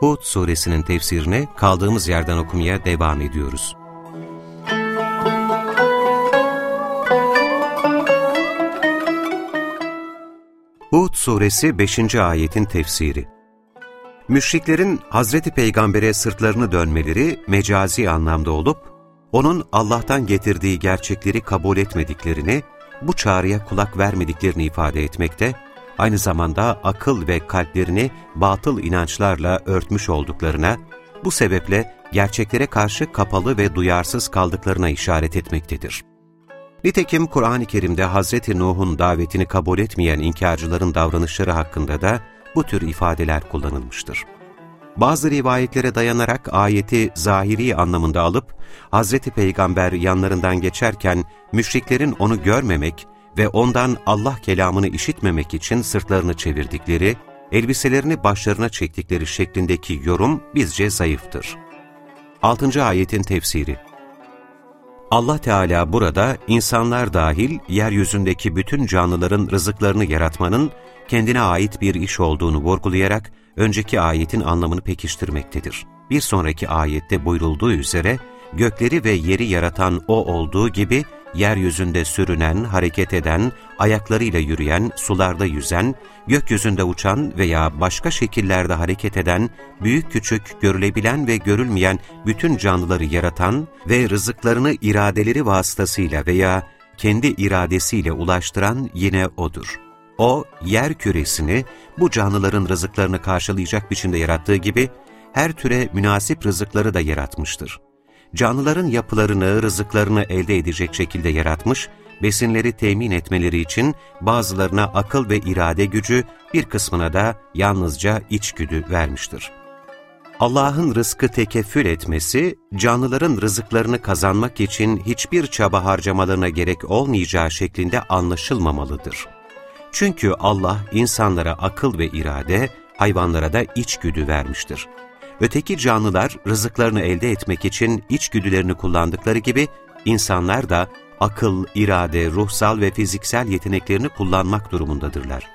Hud suresinin tefsirini kaldığımız yerden okumaya devam ediyoruz. Hud suresi 5. ayetin tefsiri Müşriklerin Hazreti Peygamber'e sırtlarını dönmeleri mecazi anlamda olup, onun Allah'tan getirdiği gerçekleri kabul etmediklerini, bu çağrıya kulak vermediklerini ifade etmekte, aynı zamanda akıl ve kalplerini batıl inançlarla örtmüş olduklarına, bu sebeple gerçeklere karşı kapalı ve duyarsız kaldıklarına işaret etmektedir. Nitekim Kur'an-ı Kerim'de Hz. Nuh'un davetini kabul etmeyen inkarcıların davranışları hakkında da bu tür ifadeler kullanılmıştır. Bazı rivayetlere dayanarak ayeti zahiri anlamında alıp, Hz. Peygamber yanlarından geçerken müşriklerin onu görmemek ve ondan Allah kelamını işitmemek için sırtlarını çevirdikleri, elbiselerini başlarına çektikleri şeklindeki yorum bizce zayıftır. 6. Ayetin Tefsiri Allah Teala burada insanlar dahil yeryüzündeki bütün canlıların rızıklarını yaratmanın kendine ait bir iş olduğunu vurgulayarak önceki ayetin anlamını pekiştirmektedir. Bir sonraki ayette buyurulduğu üzere gökleri ve yeri yaratan O olduğu gibi yeryüzünde sürünen, hareket eden, ayaklarıyla yürüyen, sularda yüzen, gökyüzünde uçan veya başka şekillerde hareket eden, büyük küçük, görülebilen ve görülmeyen bütün canlıları yaratan ve rızıklarını iradeleri vasıtasıyla veya kendi iradesiyle ulaştıran yine O'dur. O, yer küresini bu canlıların rızıklarını karşılayacak biçimde yarattığı gibi, her türe münasip rızıkları da yaratmıştır canlıların yapılarını, rızıklarını elde edecek şekilde yaratmış, besinleri temin etmeleri için bazılarına akıl ve irade gücü, bir kısmına da yalnızca içgüdü vermiştir. Allah'ın rızkı tekeffül etmesi, canlıların rızıklarını kazanmak için hiçbir çaba harcamalarına gerek olmayacağı şeklinde anlaşılmamalıdır. Çünkü Allah insanlara akıl ve irade, hayvanlara da içgüdü vermiştir. Öteki canlılar rızıklarını elde etmek için içgüdülerini kullandıkları gibi insanlar da akıl, irade, ruhsal ve fiziksel yeteneklerini kullanmak durumundadırlar.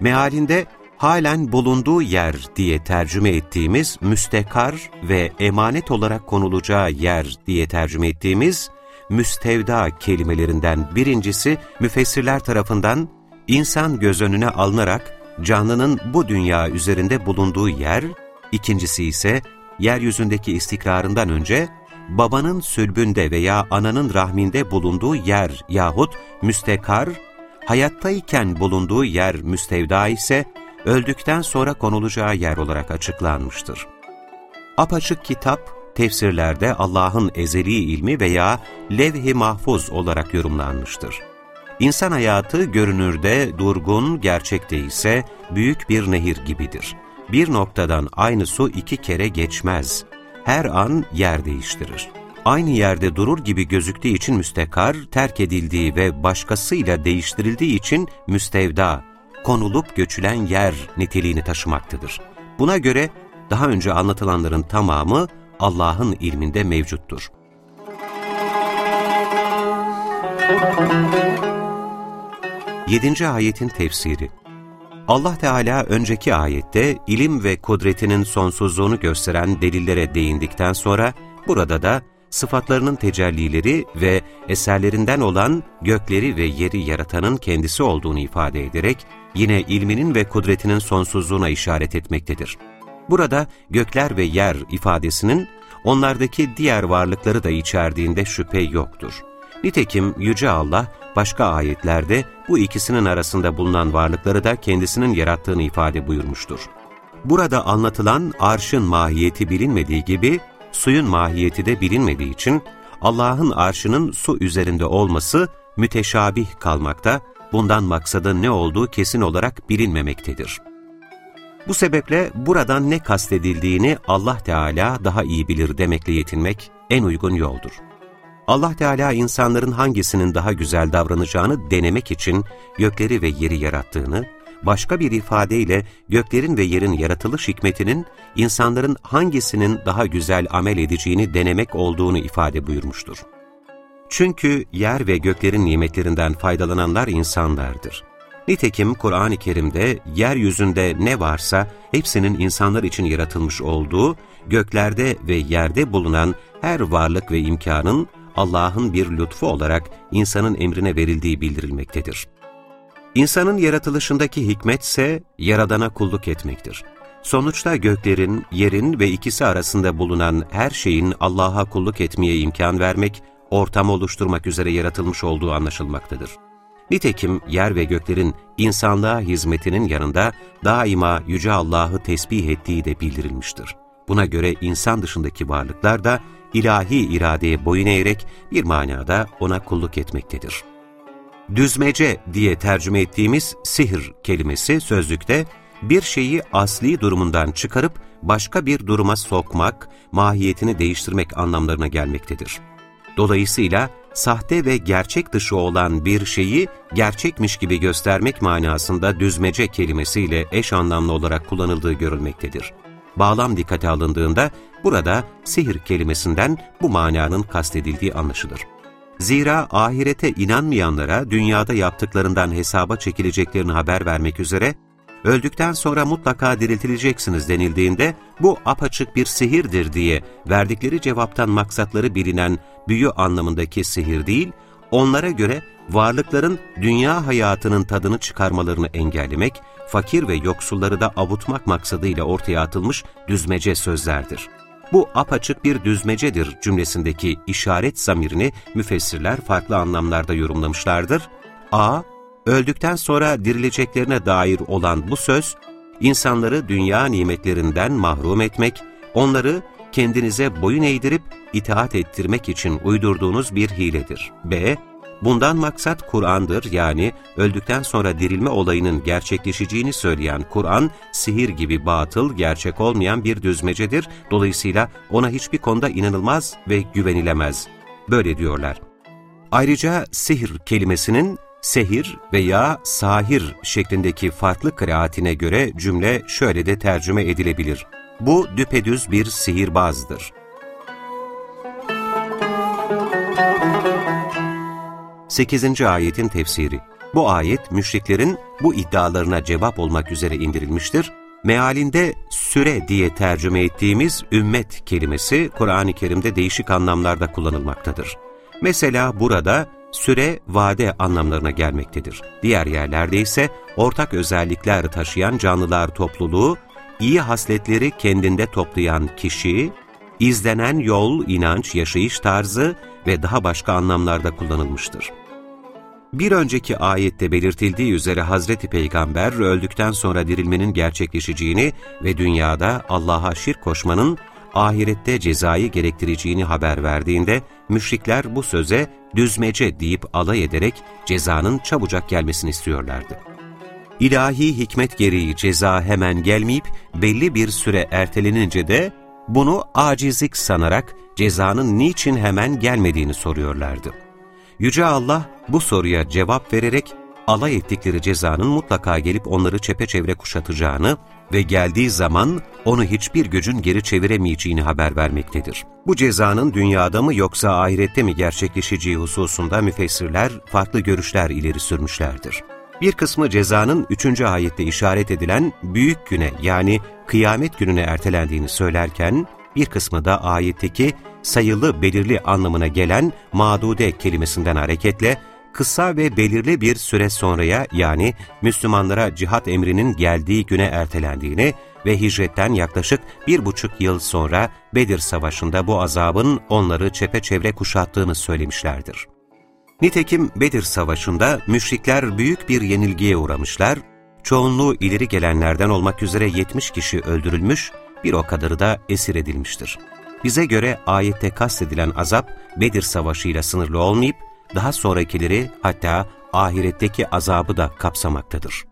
Mealinde halen bulunduğu yer diye tercüme ettiğimiz müstekar ve emanet olarak konulacağı yer diye tercüme ettiğimiz müstevda kelimelerinden birincisi müfessirler tarafından insan göz önüne alınarak canlının bu dünya üzerinde bulunduğu yer İkincisi ise yeryüzündeki istikrarından önce babanın sülbünde veya ananın rahminde bulunduğu yer yahut müstekar, hayattayken bulunduğu yer müstevda ise öldükten sonra konulacağı yer olarak açıklanmıştır. Apaçık kitap, tefsirlerde Allah'ın ezeli ilmi veya levh-i mahfuz olarak yorumlanmıştır. İnsan hayatı görünürde durgun, gerçekte ise büyük bir nehir gibidir bir noktadan aynı su iki kere geçmez. Her an yer değiştirir. Aynı yerde durur gibi gözüktüğü için müstekar, terk edildiği ve başkasıyla değiştirildiği için müstevda, konulup göçülen yer niteliğini taşımaktadır. Buna göre daha önce anlatılanların tamamı Allah'ın ilminde mevcuttur. Yedinci ayetin tefsiri Allah Teala önceki ayette ilim ve kudretinin sonsuzluğunu gösteren delillere değindikten sonra burada da sıfatlarının tecellileri ve eserlerinden olan gökleri ve yeri yaratanın kendisi olduğunu ifade ederek yine ilminin ve kudretinin sonsuzluğuna işaret etmektedir. Burada gökler ve yer ifadesinin onlardaki diğer varlıkları da içerdiğinde şüphe yoktur. Nitekim Yüce Allah başka ayetlerde bu ikisinin arasında bulunan varlıkları da kendisinin yarattığını ifade buyurmuştur. Burada anlatılan arşın mahiyeti bilinmediği gibi suyun mahiyeti de bilinmediği için Allah'ın arşının su üzerinde olması müteşabih kalmakta, bundan maksadı ne olduğu kesin olarak bilinmemektedir. Bu sebeple buradan ne kastedildiğini Allah Teala daha iyi bilir demekle yetinmek en uygun yoldur. Allah Teala insanların hangisinin daha güzel davranacağını denemek için gökleri ve yeri yarattığını, başka bir ifadeyle göklerin ve yerin yaratılış hikmetinin insanların hangisinin daha güzel amel edeceğini denemek olduğunu ifade buyurmuştur. Çünkü yer ve göklerin nimetlerinden faydalananlar insanlardır. Nitekim Kur'an-ı Kerim'de yeryüzünde ne varsa hepsinin insanlar için yaratılmış olduğu, göklerde ve yerde bulunan her varlık ve imkanın Allah'ın bir lütfu olarak insanın emrine verildiği bildirilmektedir. İnsanın yaratılışındaki hikmet ise Yaradan'a kulluk etmektir. Sonuçta göklerin, yerin ve ikisi arasında bulunan her şeyin Allah'a kulluk etmeye imkan vermek, ortam oluşturmak üzere yaratılmış olduğu anlaşılmaktadır. Nitekim yer ve göklerin insanlığa hizmetinin yanında daima Yüce Allah'ı tesbih ettiği de bildirilmiştir. Buna göre insan dışındaki varlıklar da ilahi iradeye boyun eğerek bir manada ona kulluk etmektedir. Düzmece diye tercüme ettiğimiz sihir kelimesi sözlükte bir şeyi asli durumundan çıkarıp başka bir duruma sokmak, mahiyetini değiştirmek anlamlarına gelmektedir. Dolayısıyla sahte ve gerçek dışı olan bir şeyi gerçekmiş gibi göstermek manasında düzmece kelimesiyle eş anlamlı olarak kullanıldığı görülmektedir. Bağlam dikkate alındığında burada sihir kelimesinden bu mananın kastedildiği anlaşılır. Zira ahirete inanmayanlara dünyada yaptıklarından hesaba çekileceklerini haber vermek üzere, öldükten sonra mutlaka diriltileceksiniz denildiğinde bu apaçık bir sihirdir diye verdikleri cevaptan maksatları bilinen büyü anlamındaki sihir değil, onlara göre varlıkların dünya hayatının tadını çıkarmalarını engellemek, fakir ve yoksulları da avutmak maksadıyla ortaya atılmış düzmece sözlerdir. Bu apaçık bir düzmecedir cümlesindeki işaret zamirini müfessirler farklı anlamlarda yorumlamışlardır. A. Öldükten sonra dirileceklerine dair olan bu söz, insanları dünya nimetlerinden mahrum etmek, onları kendinize boyun eğdirip itaat ettirmek için uydurduğunuz bir hiledir. B. Bundan maksat Kur'an'dır yani öldükten sonra dirilme olayının gerçekleşeceğini söyleyen Kur'an, sihir gibi batıl, gerçek olmayan bir düzmecedir. Dolayısıyla ona hiçbir konuda inanılmaz ve güvenilemez. Böyle diyorlar. Ayrıca sihir kelimesinin sehir veya sahir şeklindeki farklı kıraatine göre cümle şöyle de tercüme edilebilir. Bu düpedüz bir sihirbazdır. 8. ayetin tefsiri Bu ayet müşriklerin bu iddialarına cevap olmak üzere indirilmiştir. Mealinde süre diye tercüme ettiğimiz ümmet kelimesi Kur'an-ı Kerim'de değişik anlamlarda kullanılmaktadır. Mesela burada süre vade anlamlarına gelmektedir. Diğer yerlerde ise ortak özellikler taşıyan canlılar topluluğu, iyi hasletleri kendinde toplayan kişi, izlenen yol, inanç, yaşayış tarzı ve daha başka anlamlarda kullanılmıştır. Bir önceki ayette belirtildiği üzere Hazreti Peygamber öldükten sonra dirilmenin gerçekleşeceğini ve dünyada Allah'a şirk koşmanın ahirette cezayı gerektireceğini haber verdiğinde müşrikler bu söze düzmece deyip alay ederek cezanın çabucak gelmesini istiyorlardı. İlahi hikmet gereği ceza hemen gelmeyip belli bir süre ertelenince de bunu acizlik sanarak cezanın niçin hemen gelmediğini soruyorlardı. Yüce Allah bu soruya cevap vererek alay ettikleri cezanın mutlaka gelip onları çepeçevre kuşatacağını ve geldiği zaman onu hiçbir gücün geri çeviremeyeceğini haber vermektedir. Bu cezanın dünyada mı yoksa ahirette mi gerçekleşeceği hususunda müfessirler farklı görüşler ileri sürmüşlerdir. Bir kısmı cezanın 3. ayette işaret edilen büyük güne yani kıyamet gününe ertelendiğini söylerken, bir kısmı da ayetteki sayılı belirli anlamına gelen mağdude kelimesinden hareketle kısa ve belirli bir süre sonraya yani Müslümanlara cihat emrinin geldiği güne ertelendiğini ve hicretten yaklaşık bir buçuk yıl sonra Bedir Savaşı'nda bu azabın onları çepeçevre kuşattığını söylemişlerdir. Nitekim Bedir Savaşı'nda müşrikler büyük bir yenilgiye uğramışlar, çoğunluğu ileri gelenlerden olmak üzere 70 kişi öldürülmüş, bir o kadarı da esir edilmiştir. Bize göre ayette kastedilen azap Bedir Savaşı ile sınırlı olmayıp, daha sonrakileri hatta ahiretteki azabı da kapsamaktadır.